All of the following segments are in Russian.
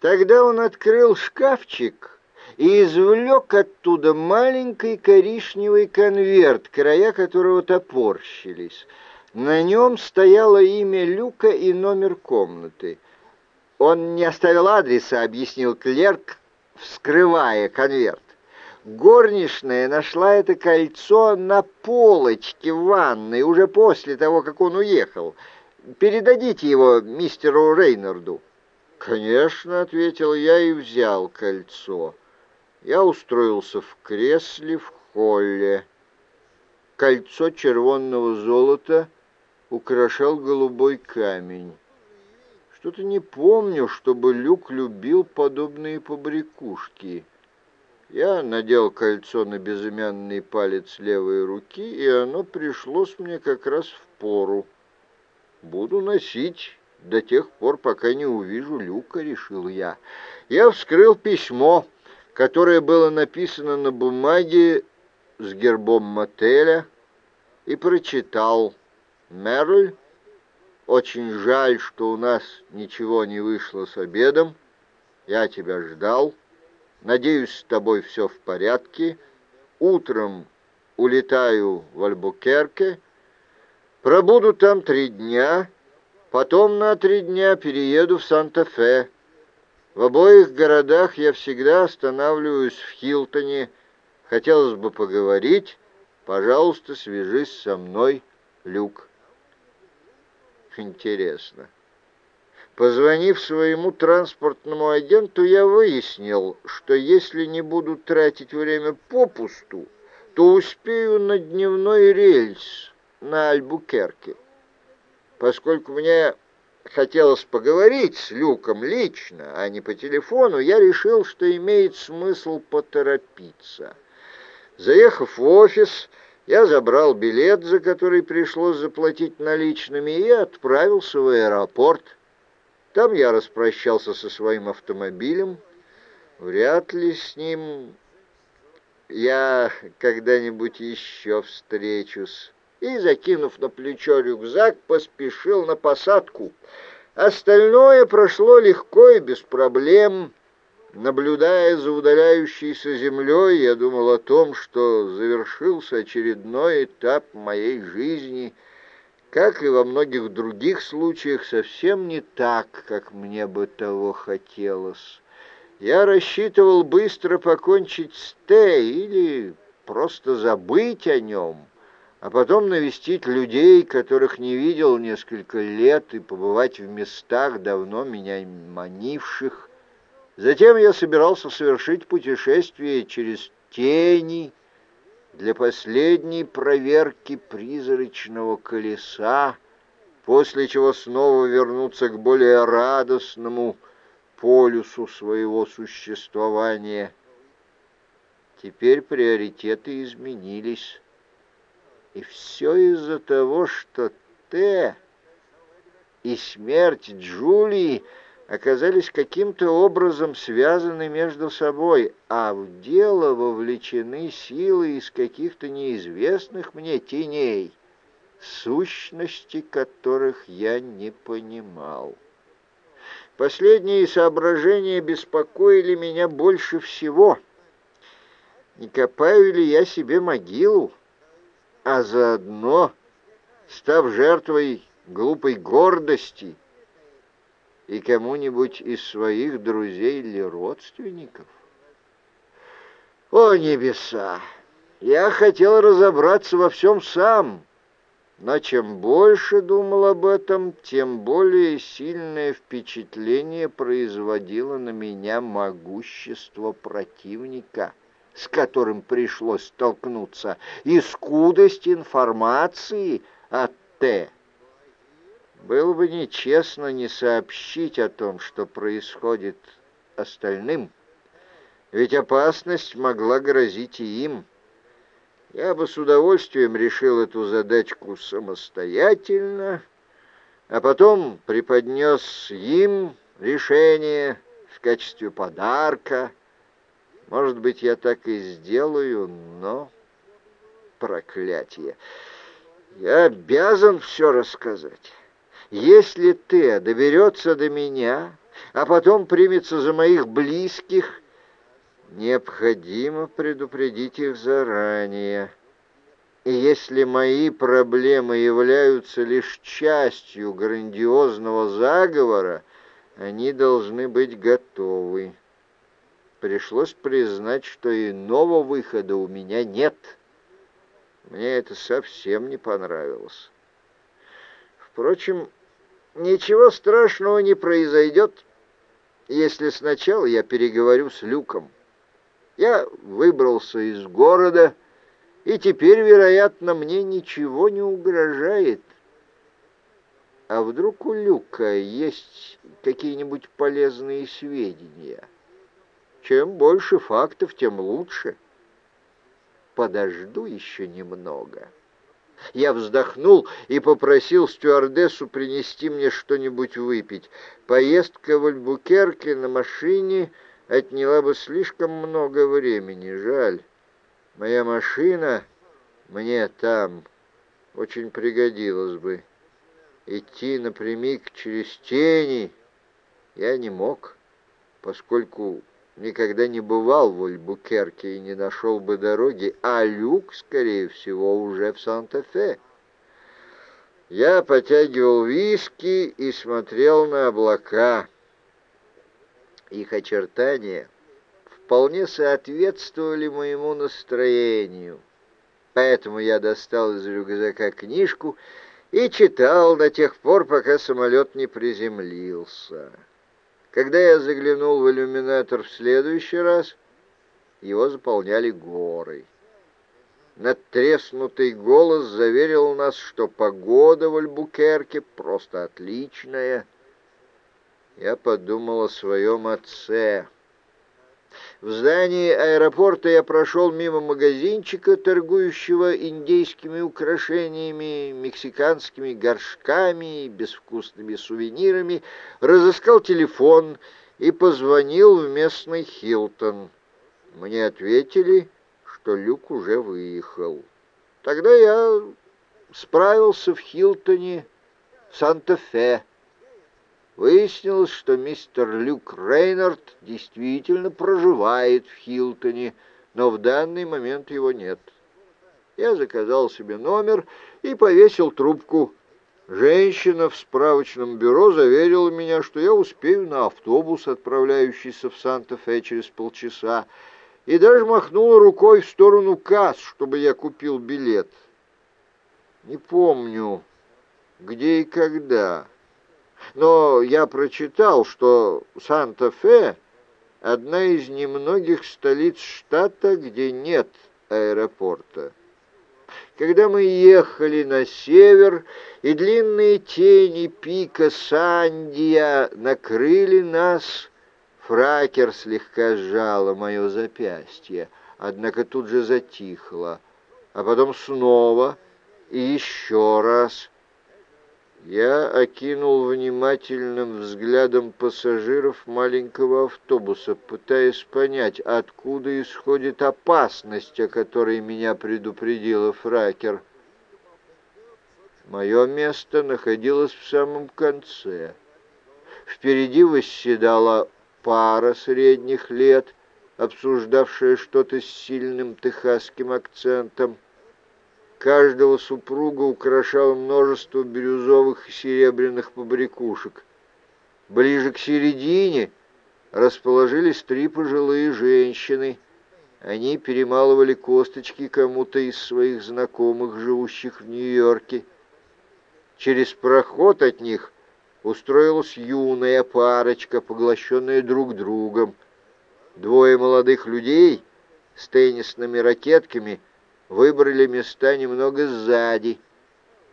Тогда он открыл шкафчик и извлек оттуда маленький коричневый конверт, края которого топорщились. На нем стояло имя Люка и номер комнаты. Он не оставил адреса, объяснил клерк, вскрывая конверт. Горничная нашла это кольцо на полочке в ванной уже после того, как он уехал. Передадите его мистеру Рейнарду. «Конечно», — ответил я и взял кольцо. Я устроился в кресле в холле. Кольцо червонного золота украшал голубой камень. Что-то не помню, чтобы Люк любил подобные побрякушки. Я надел кольцо на безымянный палец левой руки, и оно пришлось мне как раз в пору. Буду носить до тех пор, пока не увижу Люка, решил я. Я вскрыл письмо, которое было написано на бумаге с гербом мотеля, и прочитал. «Мерль, очень жаль, что у нас ничего не вышло с обедом. Я тебя ждал». Надеюсь, с тобой все в порядке. Утром улетаю в Альбукерке. Пробуду там три дня. Потом на три дня перееду в Санта-Фе. В обоих городах я всегда останавливаюсь в Хилтоне. Хотелось бы поговорить. Пожалуйста, свяжись со мной, Люк. Интересно. Позвонив своему транспортному агенту, я выяснил, что если не буду тратить время попусту, то успею на дневной рельс на Альбукерке. Поскольку мне хотелось поговорить с Люком лично, а не по телефону, я решил, что имеет смысл поторопиться. Заехав в офис, я забрал билет, за который пришлось заплатить наличными, и отправился в аэропорт. Там я распрощался со своим автомобилем. Вряд ли с ним я когда-нибудь еще встречусь. И, закинув на плечо рюкзак, поспешил на посадку. Остальное прошло легко и без проблем. Наблюдая за удаляющейся землей, я думал о том, что завершился очередной этап моей жизни — как и во многих других случаях, совсем не так, как мне бы того хотелось. Я рассчитывал быстро покончить с Т или просто забыть о нем, а потом навестить людей, которых не видел несколько лет, и побывать в местах, давно меня манивших. Затем я собирался совершить путешествие через тени, для последней проверки призрачного колеса, после чего снова вернуться к более радостному полюсу своего существования. Теперь приоритеты изменились. И все из-за того, что Т и смерть Джулии — оказались каким-то образом связаны между собой, а в дело вовлечены силы из каких-то неизвестных мне теней, сущности которых я не понимал. Последние соображения беспокоили меня больше всего. Не копаю ли я себе могилу, а заодно, став жертвой глупой гордости, и кому-нибудь из своих друзей или родственников? О, небеса! Я хотел разобраться во всем сам, но чем больше думал об этом, тем более сильное впечатление производило на меня могущество противника, с которым пришлось столкнуться, и скудость информации от Т. Было бы нечестно не сообщить о том, что происходит остальным, ведь опасность могла грозить и им. Я бы с удовольствием решил эту задачку самостоятельно, а потом преподнес им решение в качестве подарка. Может быть, я так и сделаю, но... Проклятие! Я обязан все рассказать. Если ты доберется до меня а потом примется за моих близких, необходимо предупредить их заранее. И если мои проблемы являются лишь частью грандиозного заговора, они должны быть готовы. Пришлось признать, что иного выхода у меня нет. Мне это совсем не понравилось. Впрочем, ничего страшного не произойдет, если сначала я переговорю с Люком. Я выбрался из города, и теперь, вероятно, мне ничего не угрожает. А вдруг у Люка есть какие-нибудь полезные сведения? Чем больше фактов, тем лучше. Подожду еще немного. Я вздохнул и попросил стюардессу принести мне что-нибудь выпить. Поездка в Альбукерке на машине отняла бы слишком много времени. Жаль. Моя машина мне там очень пригодилась бы. Идти напрямик через тени я не мог, поскольку никогда не бывал в Альбукерке и не нашел бы дороги, а Люк, скорее всего, уже в Санта-Фе. Я потягивал виски и смотрел на облака. Их очертания вполне соответствовали моему настроению. Поэтому я достал из рюкзака книжку и читал до тех пор, пока самолет не приземлился. Когда я заглянул в иллюминатор в следующий раз, его заполняли горы. Надтреснутый голос заверил нас, что погода в Альбукерке просто отличная. Я подумал о своем отце. В здании аэропорта я прошел мимо магазинчика, торгующего индейскими украшениями, мексиканскими горшками и безвкусными сувенирами, разыскал телефон и позвонил в местный Хилтон. Мне ответили, что Люк уже выехал. Тогда я справился в Хилтоне, Санта-Фе. Выяснилось, что мистер Люк Рейнард действительно проживает в Хилтоне, но в данный момент его нет. Я заказал себе номер и повесил трубку. Женщина в справочном бюро заверила меня, что я успею на автобус, отправляющийся в Санта-Фе через полчаса, и даже махнула рукой в сторону касс, чтобы я купил билет. Не помню, где и когда но я прочитал, что Санта-Фе — одна из немногих столиц штата, где нет аэропорта. Когда мы ехали на север, и длинные тени пика Сандия накрыли нас, фракер слегка сжала мое запястье, однако тут же затихло, а потом снова и еще раз — я окинул внимательным взглядом пассажиров маленького автобуса, пытаясь понять, откуда исходит опасность, о которой меня предупредила Фракер. Мое место находилось в самом конце. Впереди восседала пара средних лет, обсуждавшая что-то с сильным техасским акцентом. Каждого супруга украшало множество бирюзовых и серебряных побрякушек. Ближе к середине расположились три пожилые женщины. Они перемалывали косточки кому-то из своих знакомых, живущих в Нью-Йорке. Через проход от них устроилась юная парочка, поглощенная друг другом. Двое молодых людей с теннисными ракетками — выбрали места немного сзади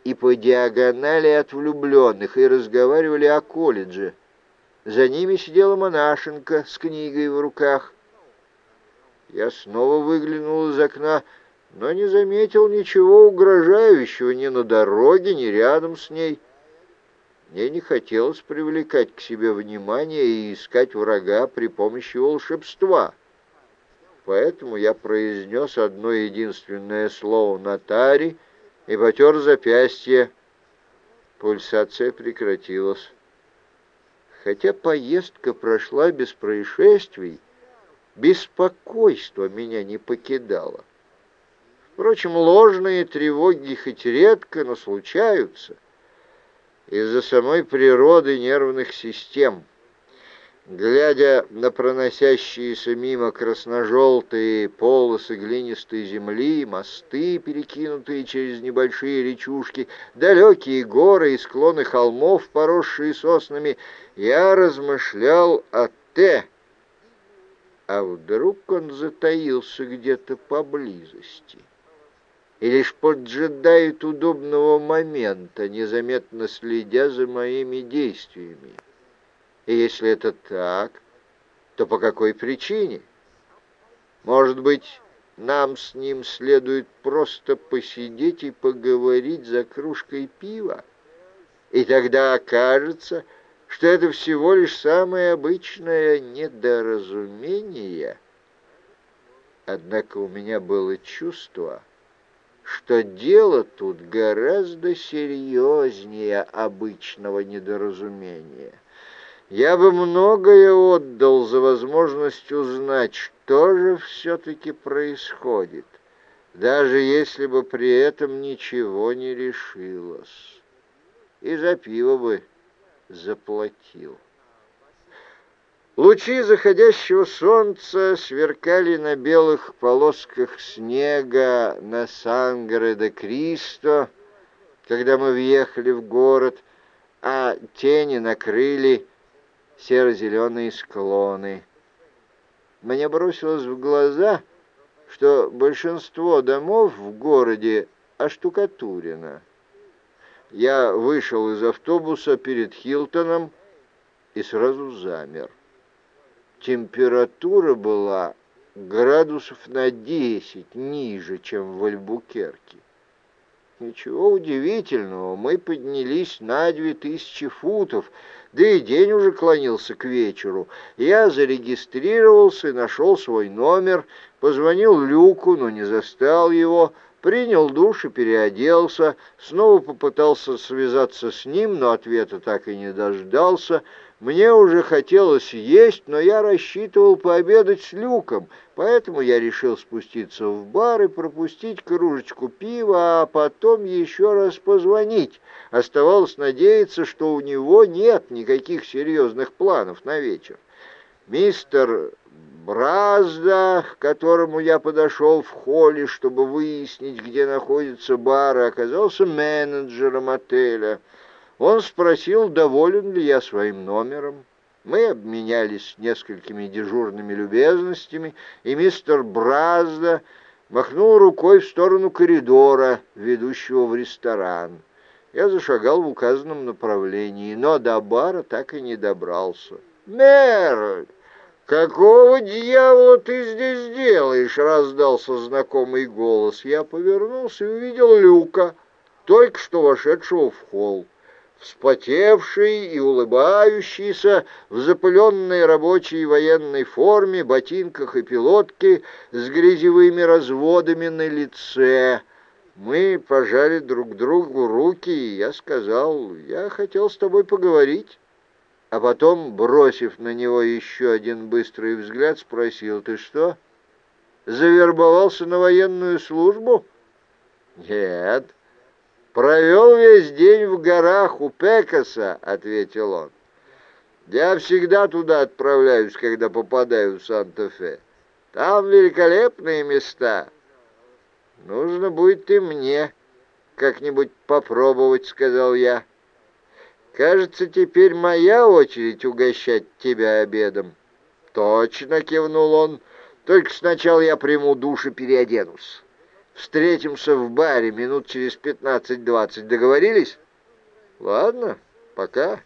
и по диагонали от влюбленных и разговаривали о колледже. За ними сидела монашенка с книгой в руках. Я снова выглянул из окна, но не заметил ничего угрожающего ни на дороге, ни рядом с ней. Мне не хотелось привлекать к себе внимание и искать врага при помощи волшебства поэтому я произнес одно единственное слово «нотари» и потер запястье. Пульсация прекратилась. хотя поездка прошла без происшествий, беспокойство меня не покидало. Впрочем, ложные тревоги хоть редко, но случаются из-за самой природы нервных систем. Глядя на проносящиеся мимо красно-желтые полосы глинистой земли, мосты, перекинутые через небольшие речушки, далекие горы и склоны холмов, поросшие соснами, я размышлял о Т. А вдруг он затаился где-то поблизости? и лишь поджидает удобного момента, незаметно следя за моими действиями. И если это так, то по какой причине? Может быть, нам с ним следует просто посидеть и поговорить за кружкой пива? И тогда окажется, что это всего лишь самое обычное недоразумение. Однако у меня было чувство, что дело тут гораздо серьезнее обычного недоразумения. Я бы многое отдал за возможность узнать, что же все-таки происходит, даже если бы при этом ничего не решилось. И за пиво бы заплатил. Лучи заходящего солнца сверкали на белых полосках снега на Сангре-де-Кристо, когда мы въехали в город, а тени накрыли серо-зеленые склоны. Мне бросилось в глаза, что большинство домов в городе оштукатурено. Я вышел из автобуса перед Хилтоном и сразу замер температура была градусов на десять ниже, чем в Альбукерке. Ничего удивительного, мы поднялись на две тысячи футов, да и день уже клонился к вечеру. Я зарегистрировался и нашел свой номер, позвонил Люку, но не застал его, принял душ и переоделся, снова попытался связаться с ним, но ответа так и не дождался — мне уже хотелось есть, но я рассчитывал пообедать с Люком, поэтому я решил спуститься в бар и пропустить кружечку пива, а потом еще раз позвонить. Оставалось надеяться, что у него нет никаких серьезных планов на вечер. Мистер Бразда, к которому я подошел в холле, чтобы выяснить, где находится бар, оказался менеджером отеля — он спросил, доволен ли я своим номером. Мы обменялись несколькими дежурными любезностями, и мистер Бразда махнул рукой в сторону коридора, ведущего в ресторан. Я зашагал в указанном направлении, но до бара так и не добрался. «Мэр, какого дьявола ты здесь делаешь?» — раздался знакомый голос. Я повернулся и увидел Люка, только что вошедшего в холл вспотевший и улыбающийся, в запыленной рабочей военной форме, ботинках и пилотке с грязевыми разводами на лице. Мы пожали друг другу руки, и я сказал, я хотел с тобой поговорить. А потом, бросив на него еще один быстрый взгляд, спросил, ты что, завербовался на военную службу? Нет, «Провел весь день в горах у Пекаса», — ответил он. «Я всегда туда отправляюсь, когда попадаю в Санта-Фе. Там великолепные места. Нужно будет и мне как-нибудь попробовать», — сказал я. «Кажется, теперь моя очередь угощать тебя обедом». «Точно», — кивнул он, — «только сначала я приму душ и переоденусь». Встретимся в баре минут через пятнадцать-двадцать. Договорились? Ладно, пока.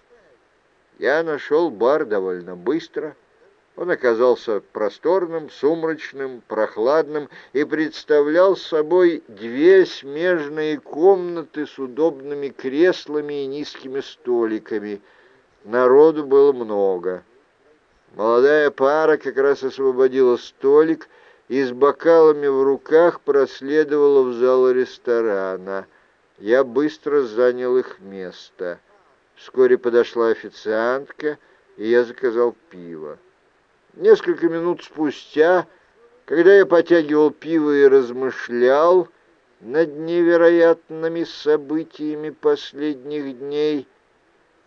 Я нашел бар довольно быстро. Он оказался просторным, сумрачным, прохладным и представлял собой две смежные комнаты с удобными креслами и низкими столиками. Народу было много. Молодая пара как раз освободила столик — и с бокалами в руках проследовала в зал ресторана. Я быстро занял их место. Вскоре подошла официантка и я заказал пиво. Несколько минут спустя, когда я потягивал пиво и размышлял над невероятными событиями последних дней,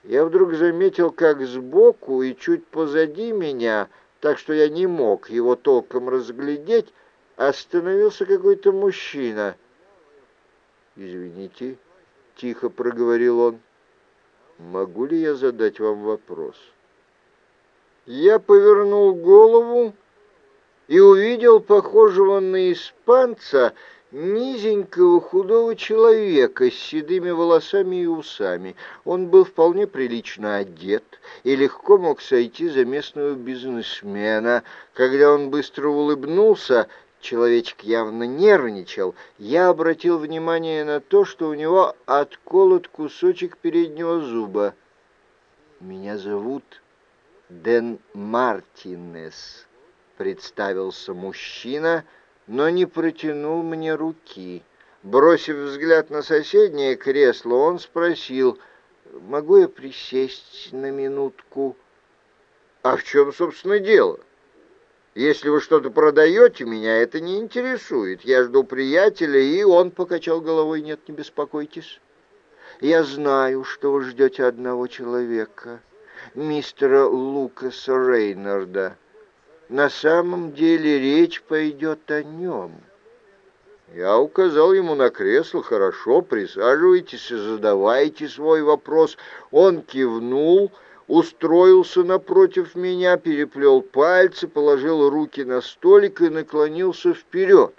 я вдруг заметил, как сбоку и чуть позади меня, так что я не мог его толком разглядеть, остановился какой-то мужчина. «Извините», — тихо проговорил он, — «могу ли я задать вам вопрос?» Я повернул голову и увидел похожего на испанца низенького худого человека с седыми волосами и усами. Он был вполне прилично одет и легко мог сойти за местного бизнесмена. Когда он быстро улыбнулся, человечек явно нервничал, я обратил внимание на то, что у него отколот кусочек переднего зуба. «Меня зовут Дэн Мартинес», — представился мужчина, но не протянул мне руки. Бросив взгляд на соседнее кресло, он спросил, «Могу я присесть на минутку?» «А в чем, собственно, дело?» Если вы что-то продаете, меня это не интересует. Я жду приятеля, и он покачал головой. Нет, не беспокойтесь. Я знаю, что вы ждете одного человека, мистера Лукаса Рейнарда. На самом деле речь пойдет о нем. Я указал ему на кресло. Хорошо, присаживайтесь и задавайте свой вопрос. Он кивнул устроился напротив меня, переплел пальцы, положил руки на столик и наклонился вперед.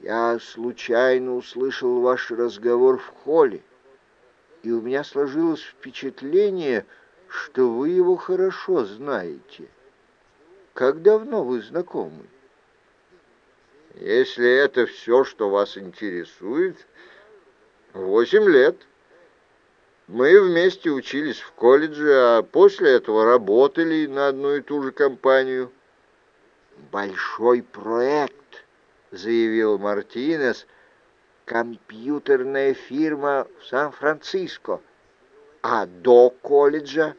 Я случайно услышал ваш разговор в холле, и у меня сложилось впечатление, что вы его хорошо знаете. Как давно вы знакомы? Если это все, что вас интересует, восемь лет. Мы вместе учились в колледже, а после этого работали на одну и ту же компанию. «Большой проект», — заявил Мартинес, — «компьютерная фирма в Сан-Франциско. А до колледжа?»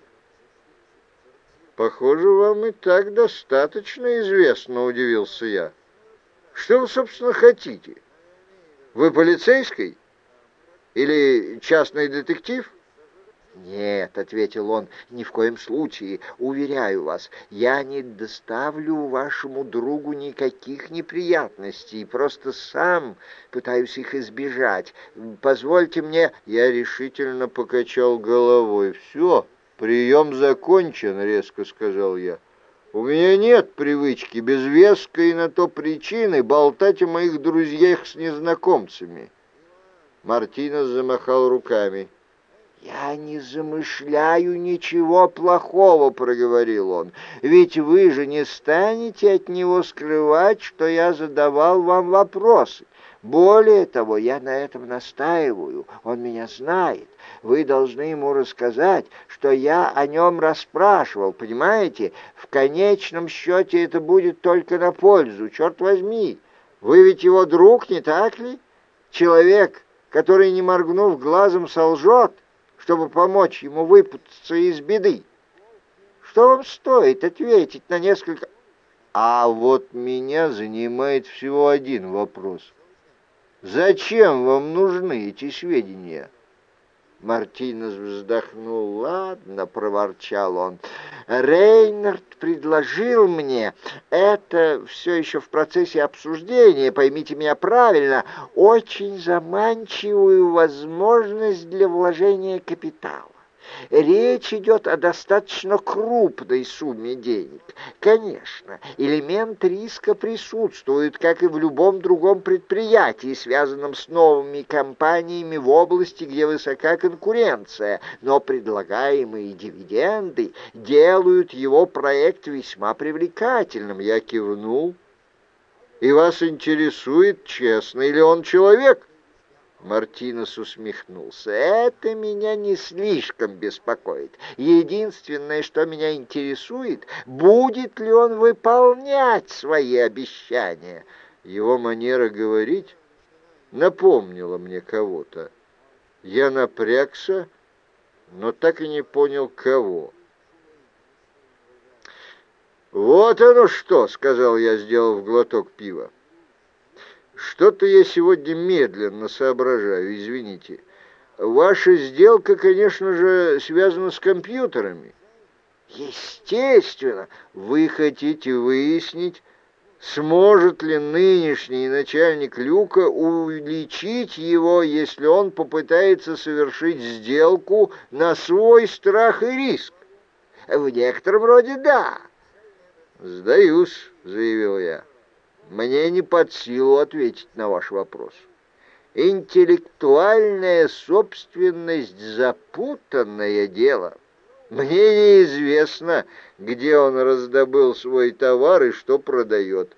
«Похоже, вам и так достаточно известно», — удивился я. «Что вы, собственно, хотите? Вы полицейский? Или частный детектив?» «Нет», — ответил он, — «ни в коем случае. Уверяю вас, я не доставлю вашему другу никаких неприятностей, просто сам пытаюсь их избежать. Позвольте мне...» Я решительно покачал головой. «Все, прием закончен», — резко сказал я. «У меня нет привычки без веской на то причины болтать о моих друзьях с незнакомцами». Мартинес замахал руками. «Я не замышляю ничего плохого», — проговорил он, «ведь вы же не станете от него скрывать, что я задавал вам вопросы. Более того, я на этом настаиваю, он меня знает. Вы должны ему рассказать, что я о нем расспрашивал, понимаете? В конечном счете это будет только на пользу, черт возьми. Вы ведь его друг, не так ли? Человек, который, не моргнув глазом, солжет, чтобы помочь ему выпутаться из беды. Что вам стоит ответить на несколько... А вот меня занимает всего один вопрос. Зачем вам нужны эти сведения? Мартинес вздохнул. «Ладно», — проворчал он, — «Рейнард предложил мне, это все еще в процессе обсуждения, поймите меня правильно, очень заманчивую возможность для вложения капитала. Речь идет о достаточно крупной сумме денег. Конечно, элемент риска присутствует, как и в любом другом предприятии, связанном с новыми компаниями в области, где высока конкуренция, но предлагаемые дивиденды делают его проект весьма привлекательным. Я кивнул. И вас интересует, честный ли он человек? Мартинес усмехнулся. «Это меня не слишком беспокоит. Единственное, что меня интересует, будет ли он выполнять свои обещания». Его манера говорить напомнила мне кого-то. Я напрягся, но так и не понял, кого. «Вот оно что!» — сказал я, сделав глоток пива. «Что-то я сегодня медленно соображаю, извините. Ваша сделка, конечно же, связана с компьютерами». «Естественно! Вы хотите выяснить, сможет ли нынешний начальник Люка уличить его, если он попытается совершить сделку на свой страх и риск? В некотором роде да. «Сдаюсь», — заявил я. «Мне не под силу ответить на ваш вопрос. Интеллектуальная собственность — запутанное дело». Мне неизвестно, где он раздобыл свой товар и что продает.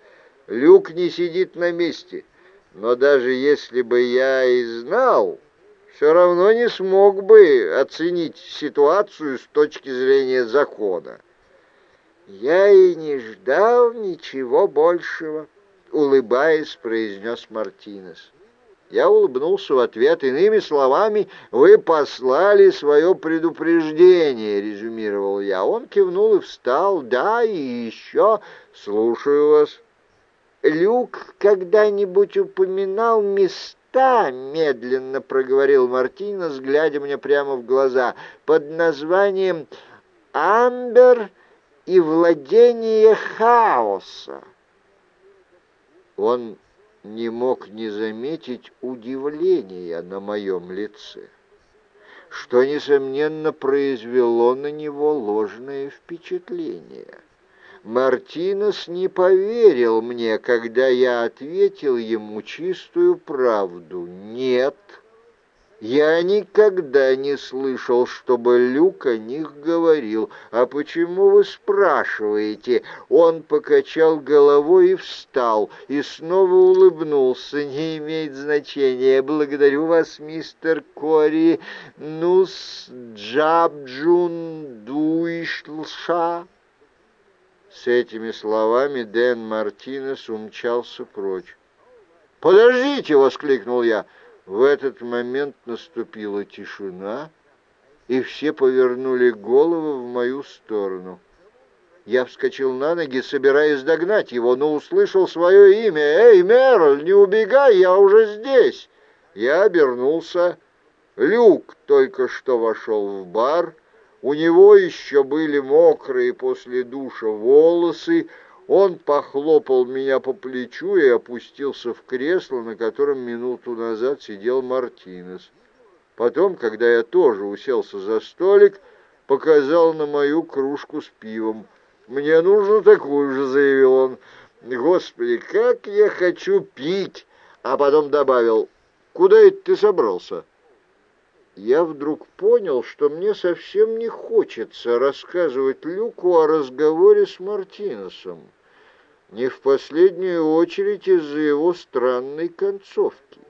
Люк не сидит на месте. Но даже если бы я и знал, все равно не смог бы оценить ситуацию с точки зрения закона. «Я и не ждал ничего большего», — улыбаясь, произнес Мартинес. Я улыбнулся в ответ. Иными словами, вы послали свое предупреждение, резюмировал я. Он кивнул и встал. Да, и еще слушаю вас. Люк когда-нибудь упоминал места, медленно проговорил Мартинес, глядя мне прямо в глаза, под названием «Амбер и владение хаоса». Он не мог не заметить удивления на моем лице, что, несомненно, произвело на него ложное впечатление. Мартинес не поверил мне, когда я ответил ему чистую правду. «Нет». Я никогда не слышал, чтобы Люк о них говорил. А почему вы спрашиваете? Он покачал головой и встал, и снова улыбнулся. Не имеет значения. Благодарю вас, мистер Кори. Ну-с, Джабджун Дуишлша. С этими словами Дэн Мартинес умчался прочь. «Подождите!» — воскликнул я. В этот момент наступила тишина, и все повернули головы в мою сторону. Я вскочил на ноги, собираясь догнать его, но услышал свое имя. «Эй, Мерль, не убегай, я уже здесь!» Я обернулся. Люк только что вошел в бар. У него еще были мокрые после душа волосы, он похлопал меня по плечу и опустился в кресло, на котором минуту назад сидел Мартинес. Потом, когда я тоже уселся за столик, показал на мою кружку с пивом. «Мне нужно такую же», — заявил он. «Господи, как я хочу пить!» А потом добавил, «Куда это ты собрался?» Я вдруг понял, что мне совсем не хочется рассказывать Люку о разговоре с Мартинесом не в последнюю очередь из-за его странной концовки.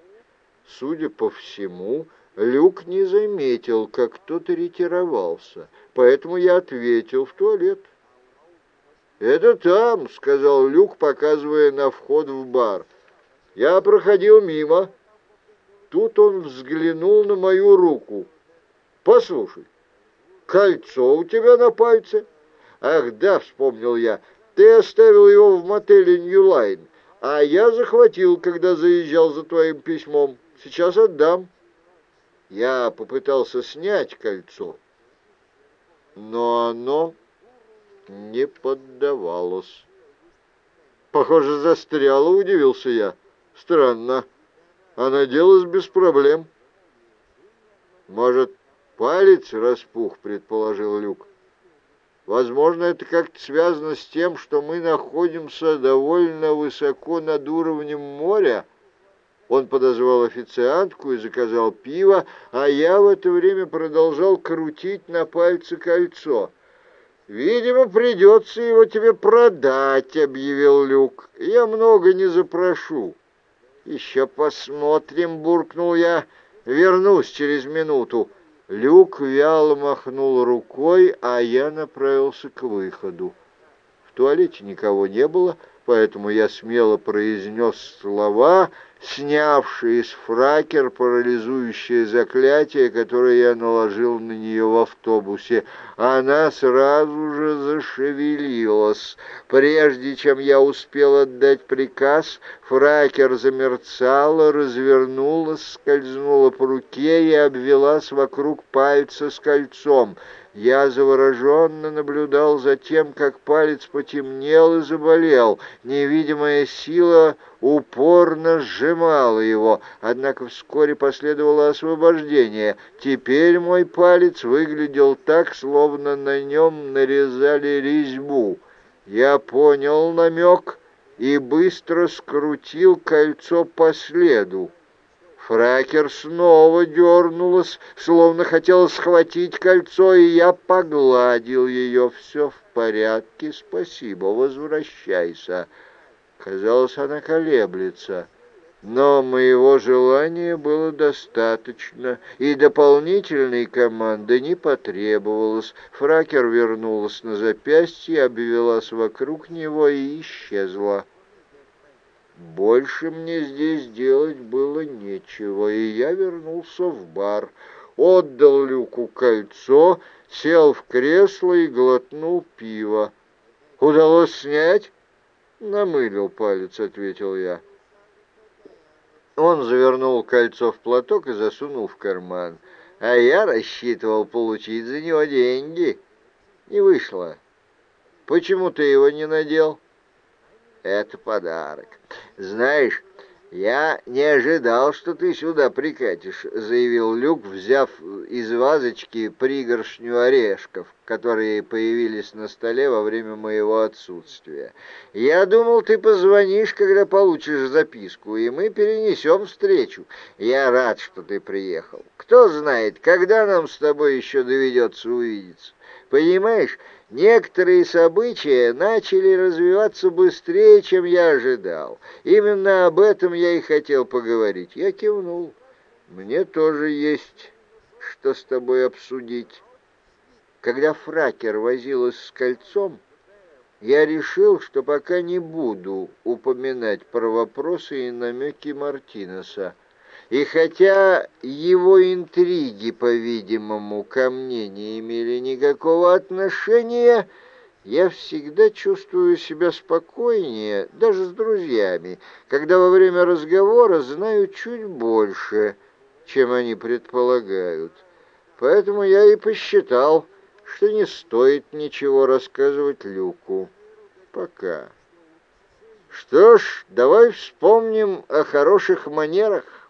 Судя по всему, Люк не заметил, как кто-то ретировался, поэтому я ответил в туалет. «Это там», — сказал Люк, показывая на вход в бар. «Я проходил мимо». Тут он взглянул на мою руку. «Послушай, кольцо у тебя на пальце?» «Ах, да», — вспомнил я, — ты оставил его в мотеле Нью-Лайн, а я захватил, когда заезжал за твоим письмом. Сейчас отдам. Я попытался снять кольцо, но оно не поддавалось. Похоже, застряло, удивился я. Странно. А наделась без проблем. Может, палец распух, предположил Люк. Возможно, это как-то связано с тем, что мы находимся довольно высоко над уровнем моря. Он подозвал официантку и заказал пиво, а я в это время продолжал крутить на пальце кольцо. «Видимо, придется его тебе продать», — объявил Люк. «Я много не запрошу». «Еще посмотрим», — буркнул я. «Вернусь через минуту». Люк вяло махнул рукой, а я направился к выходу. В туалете никого не было, поэтому я смело произнес слова, снявшие с фракер парализующее заклятие, которое я наложил на нее в автобусе. Она сразу же зашевелилась. Прежде чем я успел отдать приказ, фракер замерцала, развернулась, скользнула по руке и обвелась вокруг пальца с кольцом. Я завороженно наблюдал за тем, как палец потемнел и заболел. Невидимая сила упорно сжимала его, однако вскоре последовало освобождение. Теперь мой палец выглядел так, словно на нем нарезали резьбу. Я понял намек и быстро скрутил кольцо по следу. Фракер снова дернулась, словно хотела схватить кольцо, и я погладил ее. «Все в порядке, спасибо, возвращайся». Казалось, она колеблется, но моего желания было достаточно, и дополнительной команды не потребовалось. Фракер вернулась на запястье, обвелась вокруг него и исчезла. Больше мне здесь делать было нечего, и я вернулся в бар, отдал Люку кольцо, сел в кресло и глотнул пиво. «Удалось снять?» «Намылил палец», — ответил я. Он завернул кольцо в платок и засунул в карман. А я рассчитывал получить за него деньги. Не вышло. Почему ты его не надел? Это подарок. Знаешь, я не ожидал, что ты сюда прикатишь, заявил Люк, взяв из вазочки пригоршню орешков, которые появились на столе во время моего отсутствия. Я думал, ты позвонишь, когда получишь записку, и мы перенесем встречу. Я рад, что ты приехал. Кто знает, когда нам с тобой еще доведется увидеться. Понимаешь, Некоторые события начали развиваться быстрее, чем я ожидал. Именно об этом я и хотел поговорить. Я кивнул. Мне тоже есть что с тобой обсудить. Когда фракер возилась с кольцом, я решил, что пока не буду упоминать про вопросы и намеки Мартинеса. И хотя его интриги, по-видимому, ко мне не имели никакого отношения, я всегда чувствую себя спокойнее, даже с друзьями, когда во время разговора знаю чуть больше, чем они предполагают. Поэтому я и посчитал, что не стоит ничего рассказывать Люку. Пока. Что ж, давай вспомним о хороших манерах.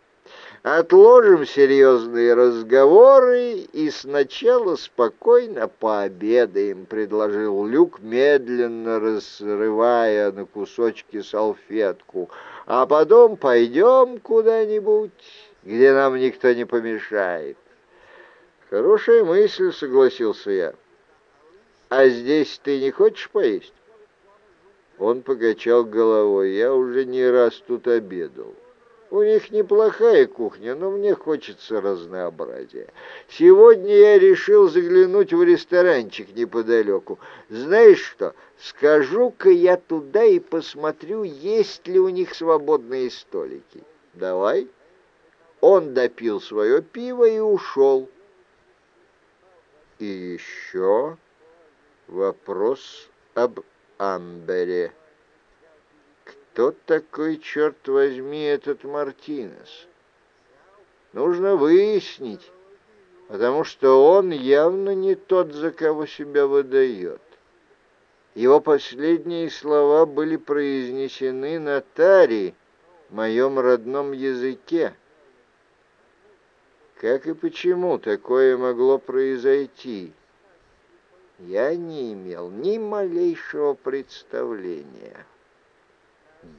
Отложим серьезные разговоры и сначала спокойно пообедаем, предложил Люк, медленно разрывая на кусочки салфетку. А потом пойдем куда-нибудь, где нам никто не помешает. Хорошая мысль, согласился я. А здесь ты не хочешь поесть? Он покачал головой. Я уже не раз тут обедал. У них неплохая кухня, но мне хочется разнообразия. Сегодня я решил заглянуть в ресторанчик неподалеку. Знаешь что, скажу-ка я туда и посмотрю, есть ли у них свободные столики. Давай. Он допил свое пиво и ушел. И еще вопрос об Амбере. Кто такой, черт возьми, этот Мартинес? Нужно выяснить, потому что он явно не тот, за кого себя выдает. Его последние слова были произнесены на таре, моем родном языке. Как и почему такое могло произойти, я не имел ни малейшего представления.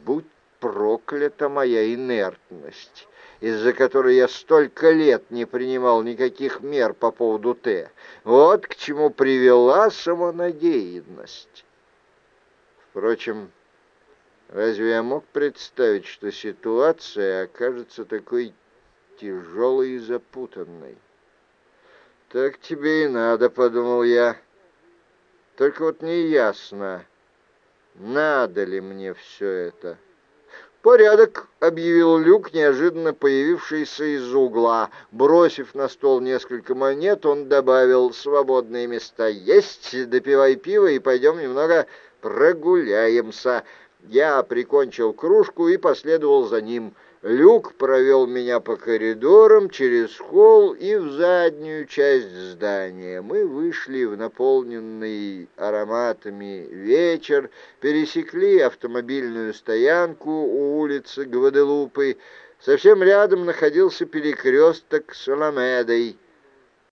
Будь проклята моя инертность, из-за которой я столько лет не принимал никаких мер по поводу Т. Вот к чему привела самонадеянность. Впрочем, разве я мог представить, что ситуация окажется такой тяжелой и запутанной? «Так тебе и надо», — подумал я. «Только вот не ясно, Надо ли мне все это? «Порядок», — объявил Люк, неожиданно появившийся из-за угла. Бросив на стол несколько монет, он добавил «Свободные места есть, допивай пиво и пойдем немного прогуляемся». Я прикончил кружку и последовал за ним. Люк провел меня по коридорам, через холл и в заднюю часть здания. Мы вышли в наполненный ароматами вечер, пересекли автомобильную стоянку у улицы Гваделупы. Совсем рядом находился перекресток с Аламедой.